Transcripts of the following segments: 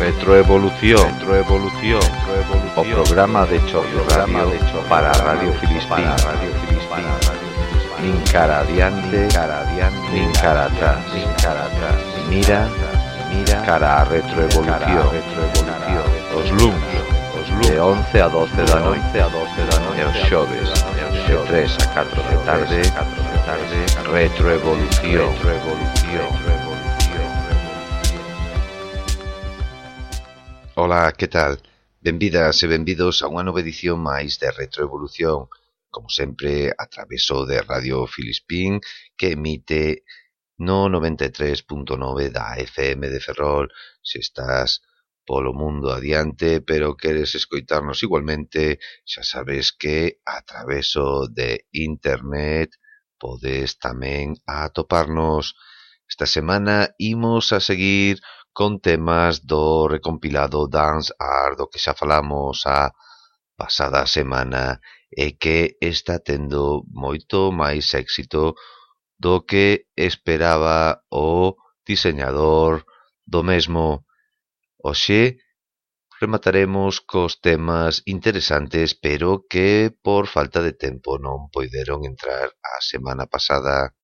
Retroevolución, retroevolución, retroevolución. O programa de choque, programa de choque para Radio Filispín, Radio Filispín. Nin cara adiante, cara adiante, nin cara atrás, nin cara atrás. Mira, mira, cara a retroevolución, retroevolución. Os luns. de 11 a 12 da noite a 12 da noite aos xoves de 3 a 4 da tarde 4 tarde retroevolución revolución Ola, que tal? Benvidas e benvidos a unha nova edición máis de Retroevolución, como sempre, a traveso de Radio Filispín, que emite no 93.9 da FM de Ferrol. Se estás polo mundo adiante, pero queres escoitarnos igualmente, xa sabes que a traveso de internet podes tamén atoparnos. Esta semana imos a seguir con temas do recompilado Dance Art, do que xa falamos a pasada semana e que está tendo moito máis éxito do que esperaba o diseñador do mesmo. Oxe remataremos cos temas interesantes pero que por falta de tempo non poideron entrar a semana pasada.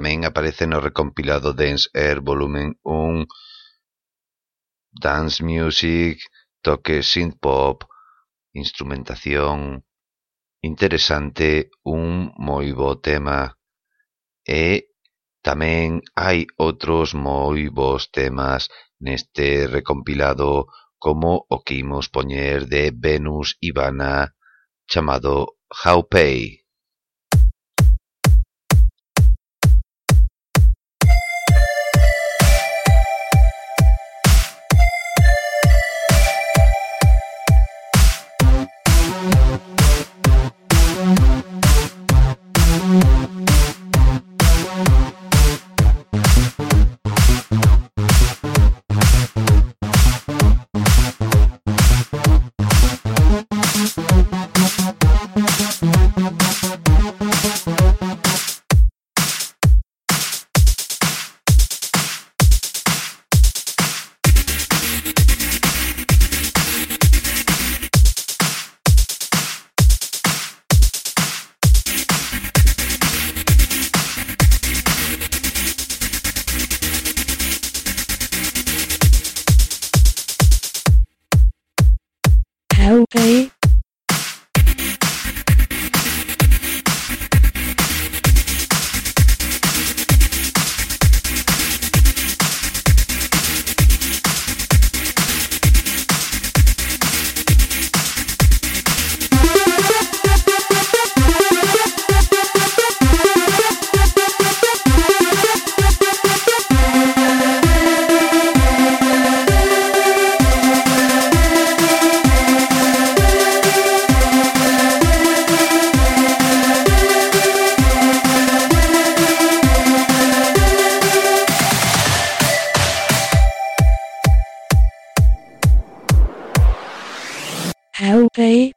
Tamén aparece no recompilado Dance Air Volumen 1 Dance Music, toque synth-pop, instrumentación... Interesante, un moi bo tema. E tamén hai outros moi bons temas neste recompilado como o que imos poñer de Venus Ivana chamado How Pay. cái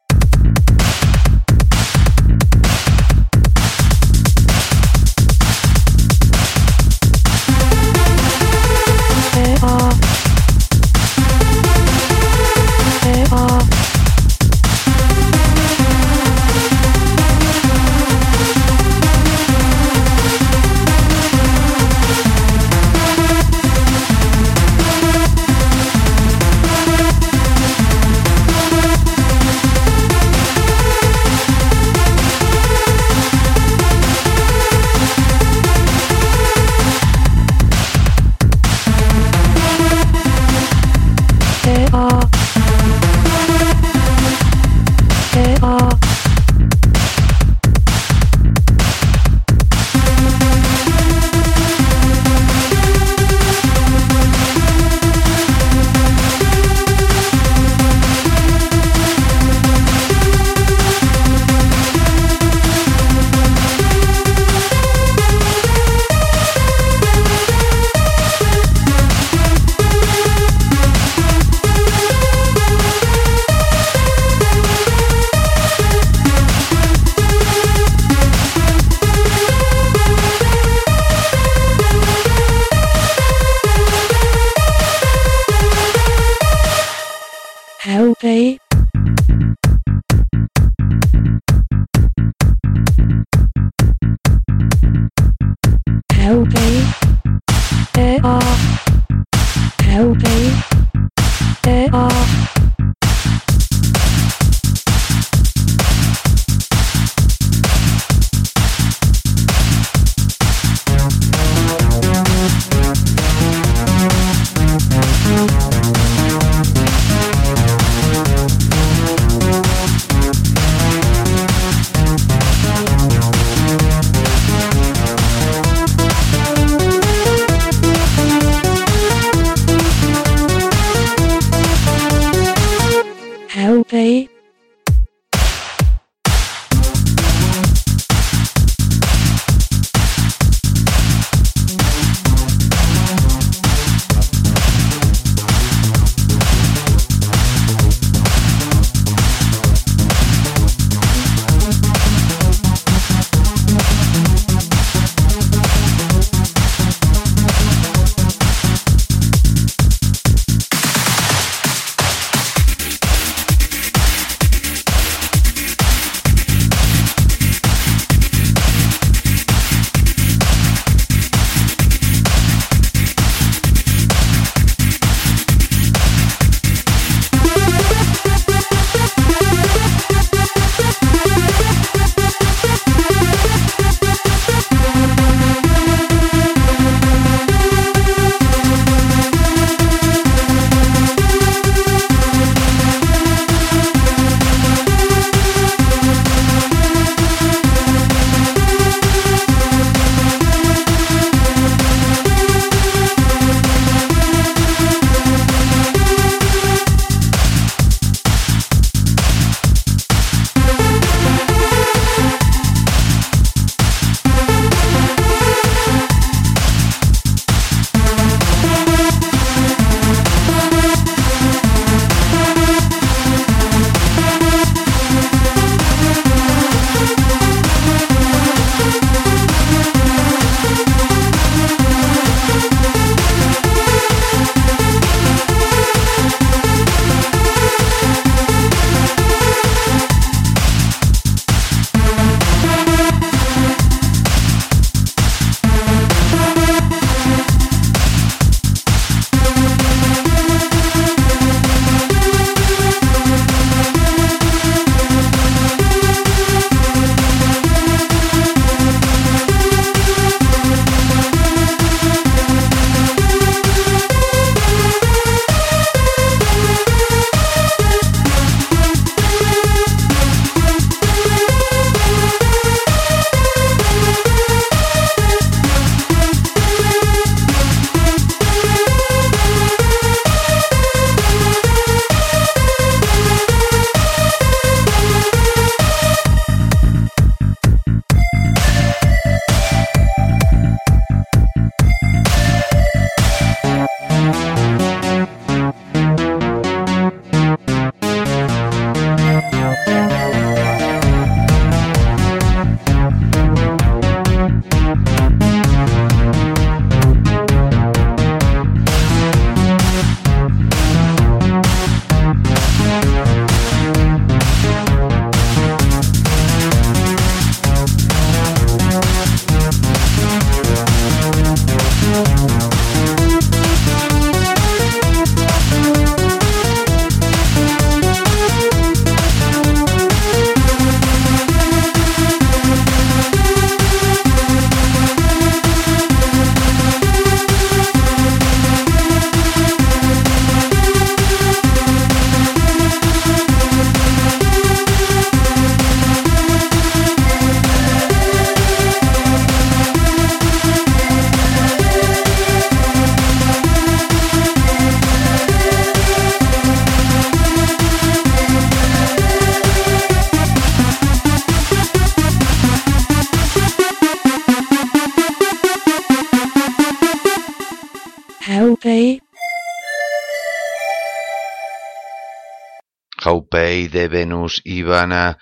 Rei de Venus Ivana,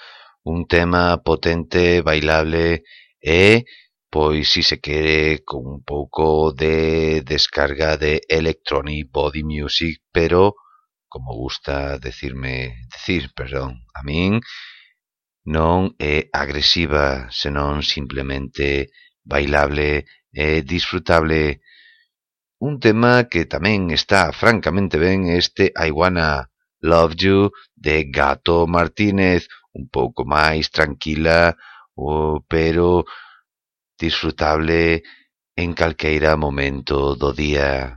un tema potente, bailable e, pois si se quere, con un pouco de descarga de electronic body music, pero, como gusta decirme, decir, perdón, a min, non é agresiva, senón simplemente bailable e disfrutable. Un tema que tamén está francamente ben este Aiwana, Love You de Gato Martínez, un pouco máis tranquila, pero disfrutable en calqueira momento do día.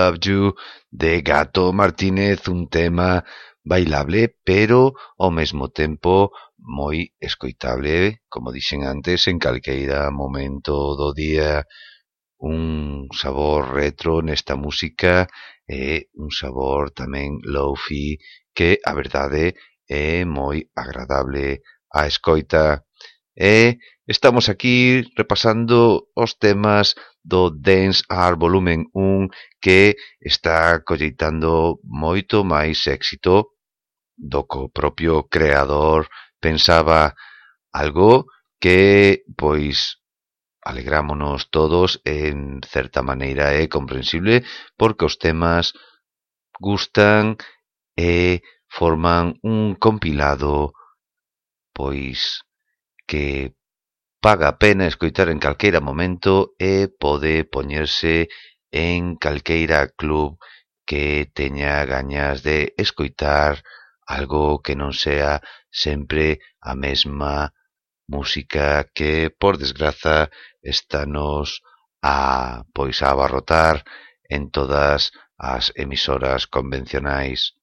Love You de Gato Martínez, un tema bailable, pero ao mesmo tempo moi escoitable, como dixen antes, en calqueira momento do día, un sabor retro nesta música e un sabor tamén lo-fi que, a verdade, é moi agradable a escoita. E estamos aquí repasando os temas do Dance Art Volumen 1 que está colleitando moito máis éxito do que o propio creador pensaba. Algo que, pois, alegrámonos todos en certa maneira é comprensible porque os temas gustan e forman un compilado pois que paga a pena escoitar en calqueira momento e pode poñerse en calqueira club que teña gañas de escoitar algo que non sea sempre a mesma música que, por desgraza, estános a pois a abarrotar en todas as emisoras convencionais.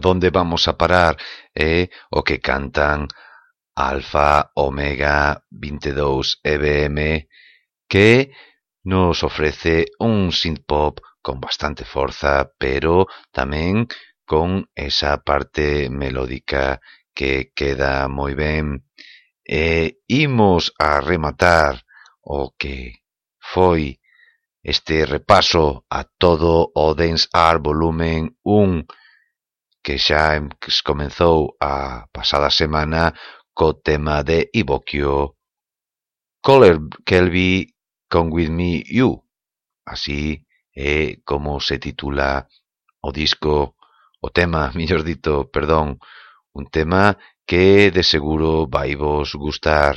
dónde vamos a parar é o que cantan Alfa, Omega, 22 EBM, que nos ofrece un synth-pop con bastante forza, pero tamén con esa parte melódica que queda moi ben. E eh, imos a rematar o que foi este repaso a todo o Dance Art volumen 1 que xa comezou a pasada semana co tema de Ibokio Color Kelby con With Me You. Así é como se titula o disco, o tema, mellor dito, perdón, un tema que de seguro vai vos gustar.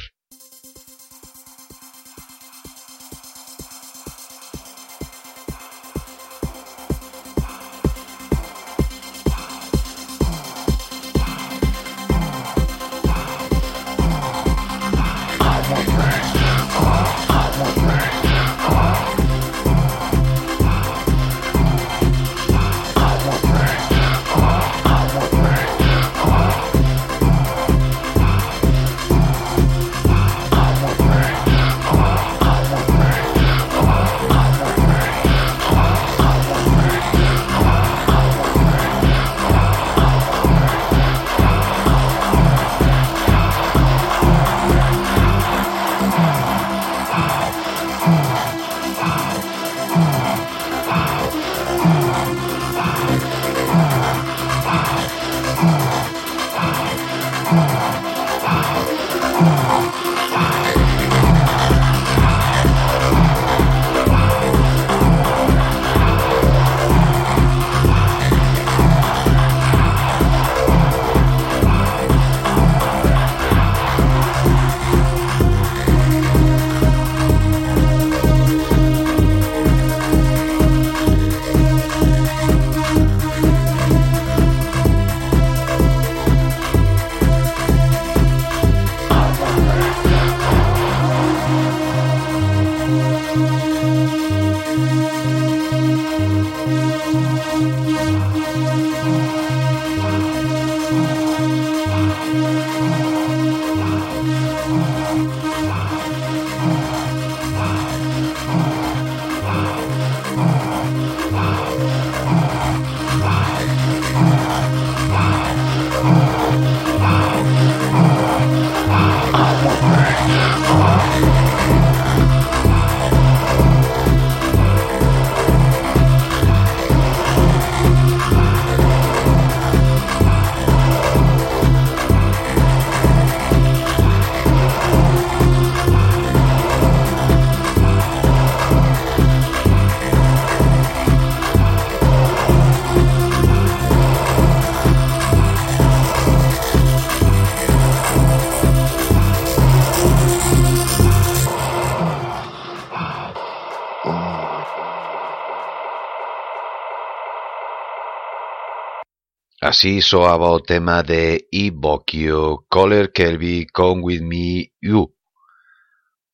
Así soaba o tema de Ibokio, Coller Kelby, con With Me You.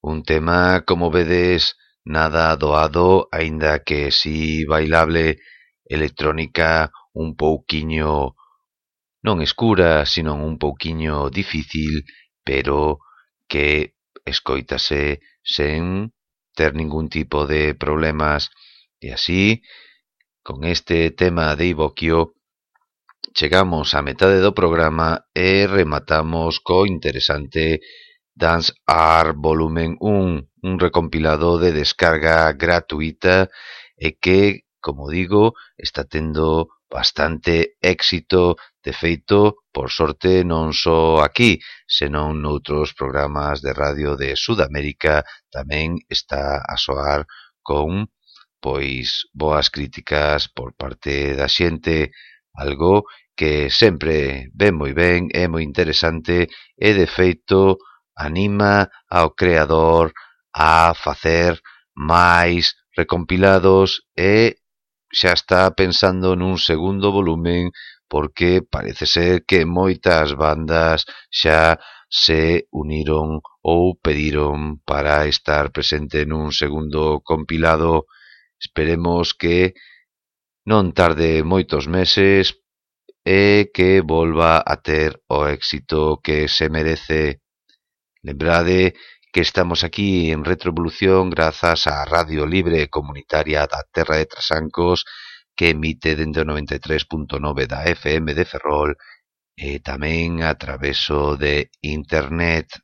Un tema, como vedes, nada doado, aínda que si bailable, electrónica un pouquiño non escura, sino un pouquiño difícil, pero que escoítase sen ter ningún tipo de problemas. E así, con este tema de Ibokio, Chegamos á metade do programa e rematamos co interesante Dance Art Volumen 1, un recompilado de descarga gratuita e que, como digo, está tendo bastante éxito, de feito, por sorte non só aquí, senón noutros programas de radio de Sudamérica tamén está a soar con pois boas críticas por parte da xente algo que sempre ven moi ben, é moi interesante e, de feito, anima ao creador a facer máis recompilados e xa está pensando nun segundo volumen porque parece ser que moitas bandas xa se uniron ou pediron para estar presente nun segundo compilado. Esperemos que non tarde moitos meses e que volva a ter o éxito que se merece. Lembrade que estamos aquí en Retrovolución grazas á Radio Libre Comunitaria da Terra de Trasancos que emite dentro 93.9 da FM de Ferrol e tamén a traveso de Internet.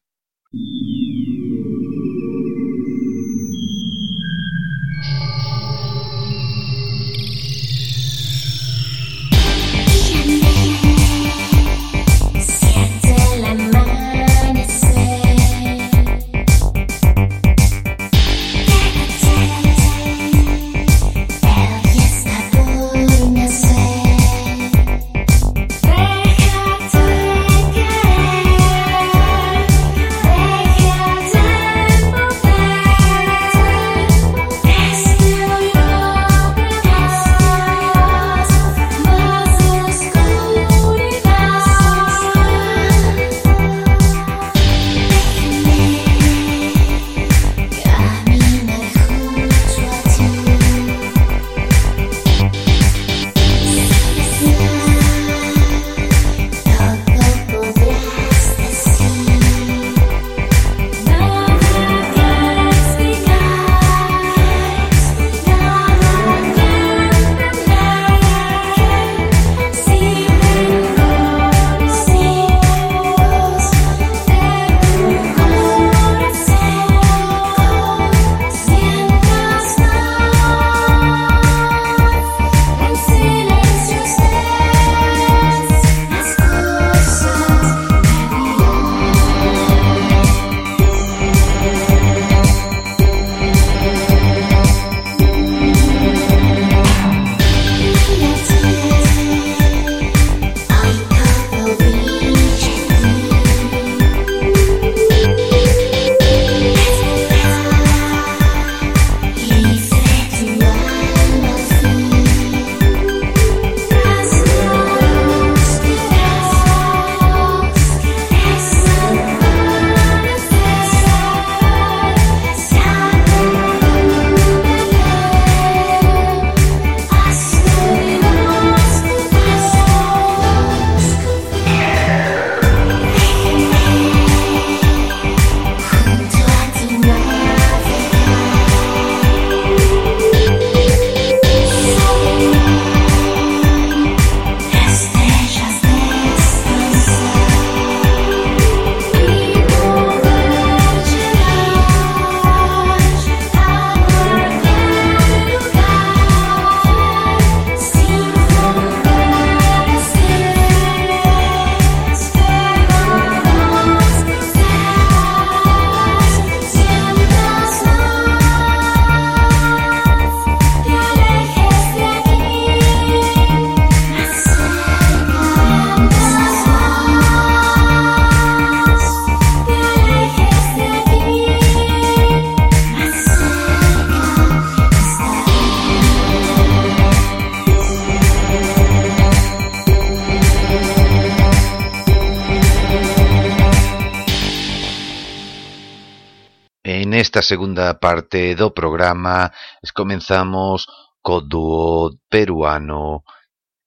nesta segunda parte do programa. Comenzamos co dúo peruano.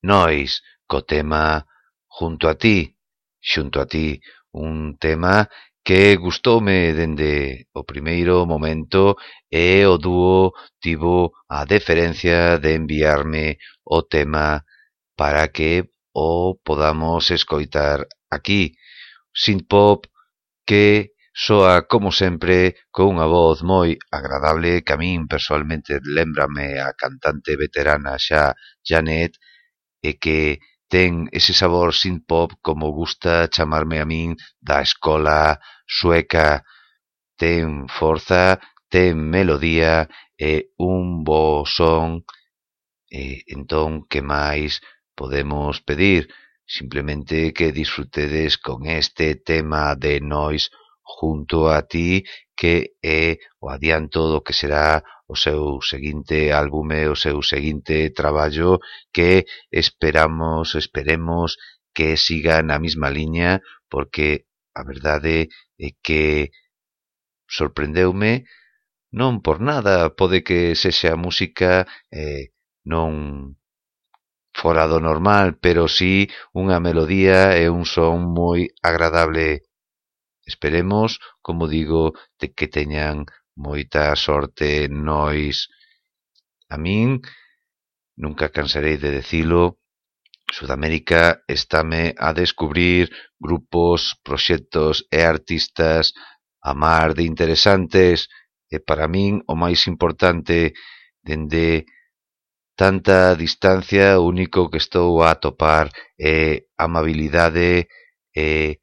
Nois, co tema Junto a ti, Xunto a ti, un tema que gustoume dende o primeiro momento e o dúo tivo a deferencia de enviarme o tema para que o podamos escoitar aquí. Synth pop que Soa, como sempre, con unha voz moi agradable que a min persoalmente lembrame a cantante veterana xa Janet e que ten ese sabor synth-pop como gusta chamarme a min da escola sueca. Ten forza, ten melodía e un bo son e entón que máis podemos pedir? Simplemente que disfrutedes con este tema de Noise Junto a ti que é o adianto do que será o seu seguinte álbum e o seu seguinte traballo que esperamos, esperemos que siga na mesma liña porque a verdade é que sorprendeume non por nada pode que sexa música eh, non fora do normal, pero sí unha melodía e un son moi agradable. Esperemos, como digo, de que teñan moita sorte nois. A min, nunca cansarei de decilo, Sudamérica estáme a descubrir grupos, proxectos e artistas a mar de interesantes e para min o máis importante dende tanta distancia o único que estou a atopar é amabilidade e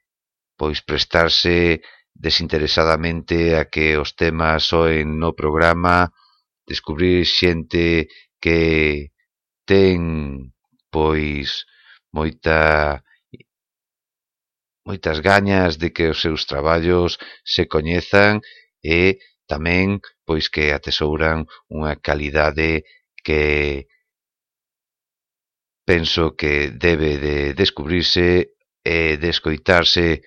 pois prestarse desinteresadamente a que os temas soen no programa, descubrir xente que ten pois moita moitas gañas de que os seus traballos se coñezan e tamén pois que atesouran unha calidade que penso que debe de descubrirse e de escoitarse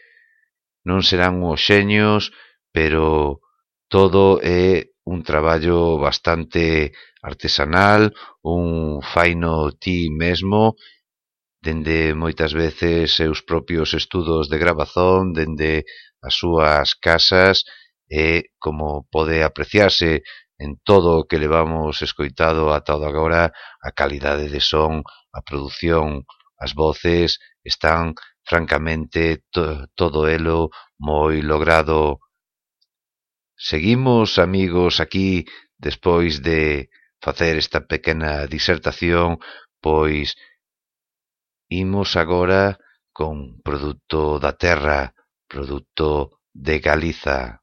non serán os xenios, pero todo é un traballo bastante artesanal, un faino ti mesmo, dende moitas veces seus propios estudos de grabazón, dende as súas casas, e como pode apreciarse en todo o que levamos escoitado ata o de agora, a calidade de son, a produción, as voces están francamente to todo elo moi logrado. Seguimos, amigos, aquí despois de facer esta pequena disertación, pois imos agora con produto da terra, produto de Galiza.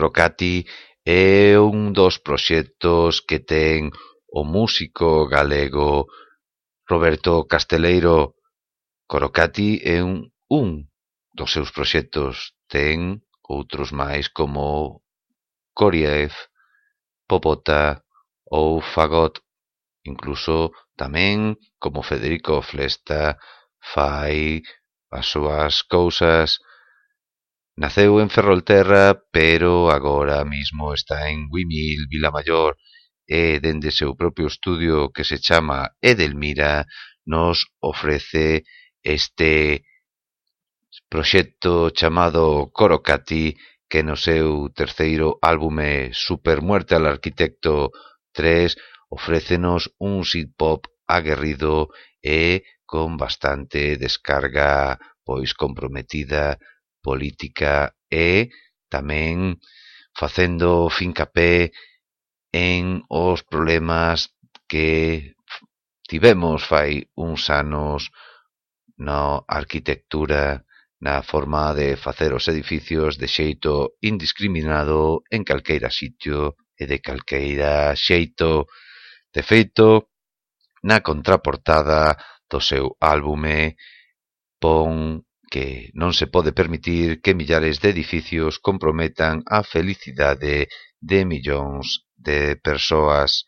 Corocati é un dos proxectos que ten o músico galego Roberto Casteleiro. Corocati é un, un dos seus proxectos, ten outros máis como Coriev, Popota ou Fagot, incluso tamén como Federico Flesta fai as súas cousas Naceu en Ferrolterra pero agora mismo está en Guimil, Vilamaior e dende seu propio estudio que se chama Edelmira nos ofrece este proxecto chamado Corocati que no seu terceiro álbume Supermuerte al Arquitecto 3 ofrécenos un synth-pop aguerrido e con bastante descarga pois comprometida política e, tamén, facendo fincapé en os problemas que tivemos fai uns anos na arquitectura, na forma de facer os edificios de xeito indiscriminado en calqueira sitio e de calqueira xeito. De feito, na contraportada do seu álbume pon que non se pode permitir que millares de edificios comprometan a felicidade de millóns de persoas.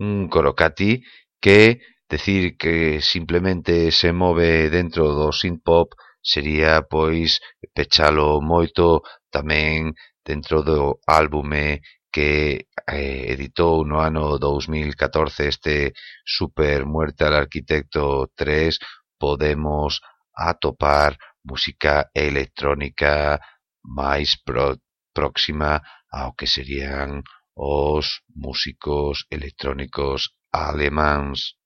Un Corocati que decir que simplemente se move dentro do synth-pop sería, pois, pechalo moito tamén dentro do álbume que eh, editou no ano 2014 este Super Muerte al Arquitecto 3, podemos atopar música electrónica máis pro próxima ao que serían os músicos electrónicos alemáns.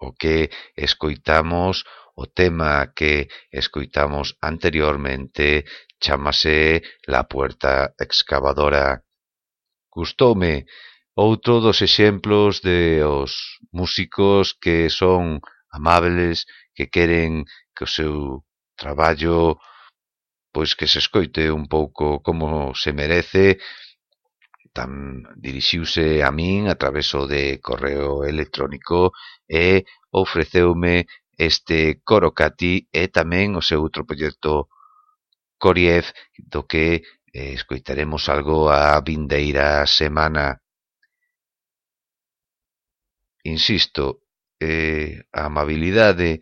O que escoitamos, o tema que escoitamos anteriormente, chamase La Puerta Excavadora. Gustoume outro dos exemplos de os músicos que son amables, que queren que o seu traballo pois que se escoite un pouco como se merece tam, dirixiuse a min a traveso de correo electrónico e ofreceume este Corocati e tamén o seu outro proxecto Coriev do que eh, escoitaremos algo a vindeira semana. Insisto, e a amabilidade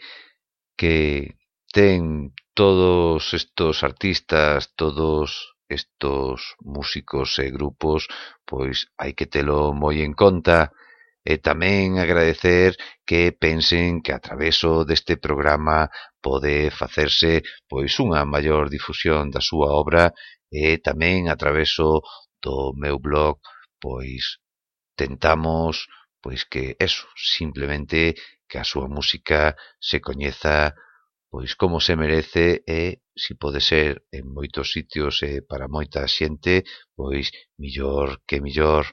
que ten todos estos artistas, todos estos músicos e grupos, pois hai que telo moi en conta. E tamén agradecer que pensen que a traveso deste programa pode facerse pois unha maior difusión da súa obra e tamén a traveso do meu blog pois tentamos pois que eso, simplemente que a súa música se coñeza pois como se merece e si pode ser en moitos sitios e para moita xente, pois millor que millor.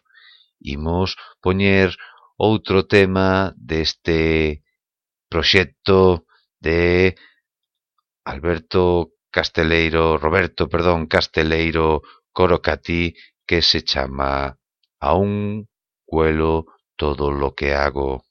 Imos poñer outro tema deste proxecto de Alberto Casteleiro, Roberto, perdón, Casteleiro Corocatí, que se chama A un cuelo todo lo que hago.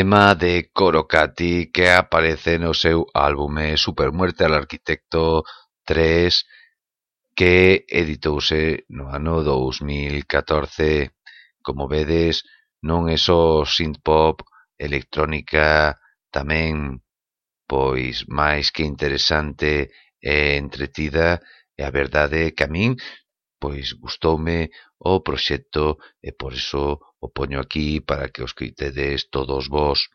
tema de Corocati que aparece no seu álbume Supermuerte al Arquitecto 3 que editouse no ano 2014. Como vedes, non é só synthpop, electrónica, tamén pois máis que interesante e entretida, e a verdade é que a min pois gustoume o proxecto e por iso o poño aquí para que o escoitedes todos vós.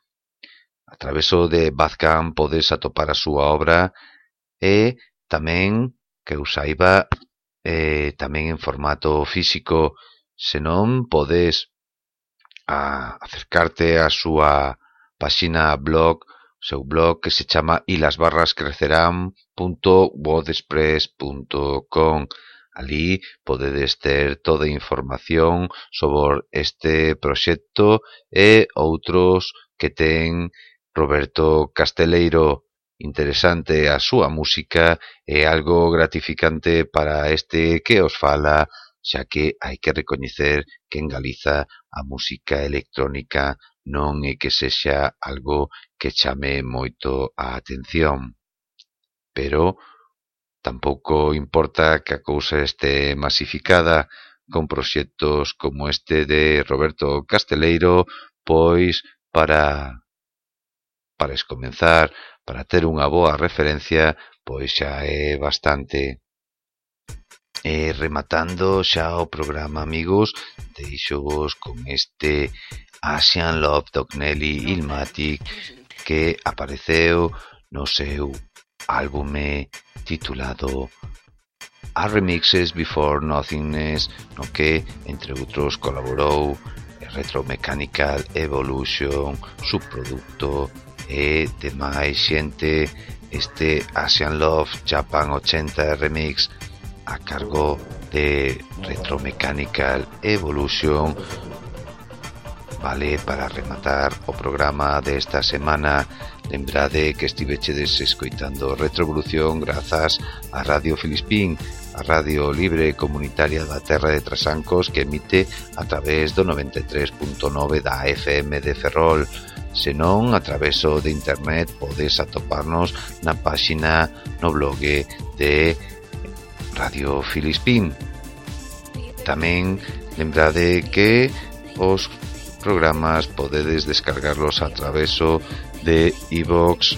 A traveso de Bazcamp podes atopar a súa obra e tamén, que eu saiba, eh, tamén en formato físico, senón podes a acercarte á súa páxina blog, seu blog que se chama ilasbarrascrecerán.wordpress.com Alí podedes ter toda a información sobre este proxecto e outros que ten Roberto Casteleiro. Interesante a súa música e algo gratificante para este que os fala, xa que hai que recoñecer que en Galiza a música electrónica non é que sexa algo que chame moito a atención. Pero Tampouco importa que a cousa este masificada con proxectos como este de Roberto Casteleiro, pois para para escomenzar, para ter unha boa referencia, pois xa é bastante. E rematando xa o programa, amigos, deixo vos con este Asian Love Dognelli Ilmatic que apareceu no seu álbume titulado A Remixes Before Nothingness, no que, entre outros, colaborou Retro Mechanical Evolution, Subproducto e demais xente. Este Asian Love Japan 80 Remix a cargo de Retro Mechanical Evolution Vale, para rematar o programa desta semana, lembrade que estivechedes escoitando Retrovolución grazas a Radio Filispín, a radio libre comunitaria da Terra de Trasancos que emite a través do 93.9 da FM de Ferrol. Senón, a traveso de internet podes atoparnos na páxina no blog de Radio Filispín. Tamén lembrade que os programas podedes descargarlos a traveso de iVox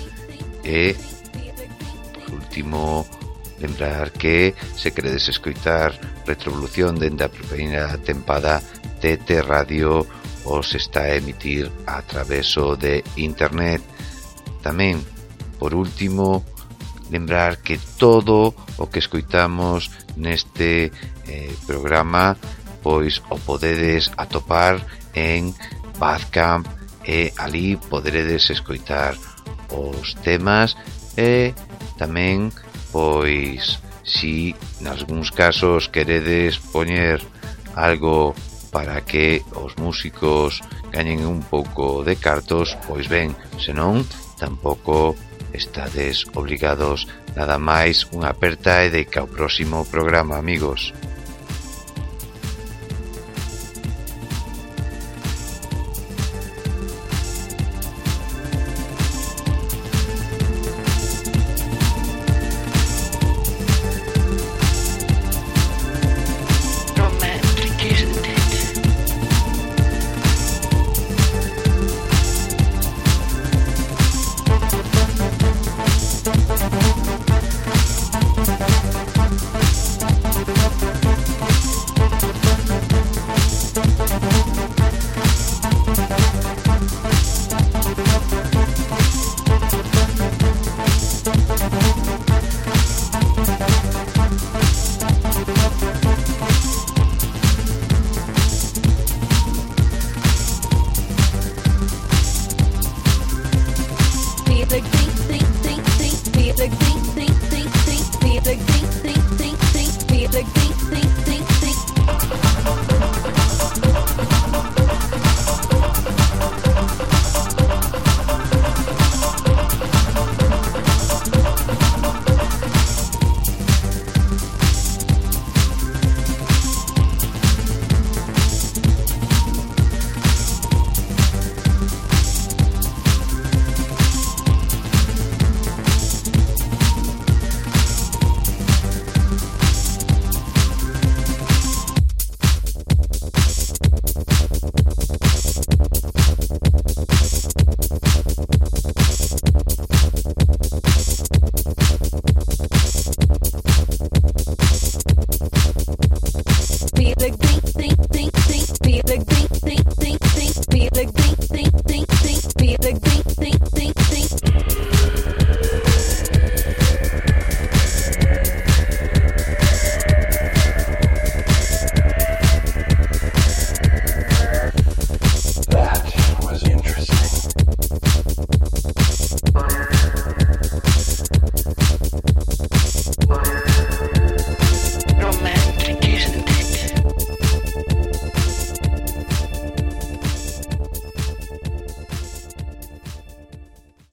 e por último lembrar que se queredes escoitar Retrovolución dende a primeira tempada TT Radio os está a emitir a traveso de internet. Tamén por último lembrar que todo o que escoitamos neste eh, programa pois o podedes atopar en Bandcamp e ali poderedes escoitar os temas e tamén pois si nalgúns casos queredes poñer algo para que os músicos gañen un pouco de cartos, pois ben, senón tampouco estades obligados nada máis unha aperta e de que ao próximo programa, amigos.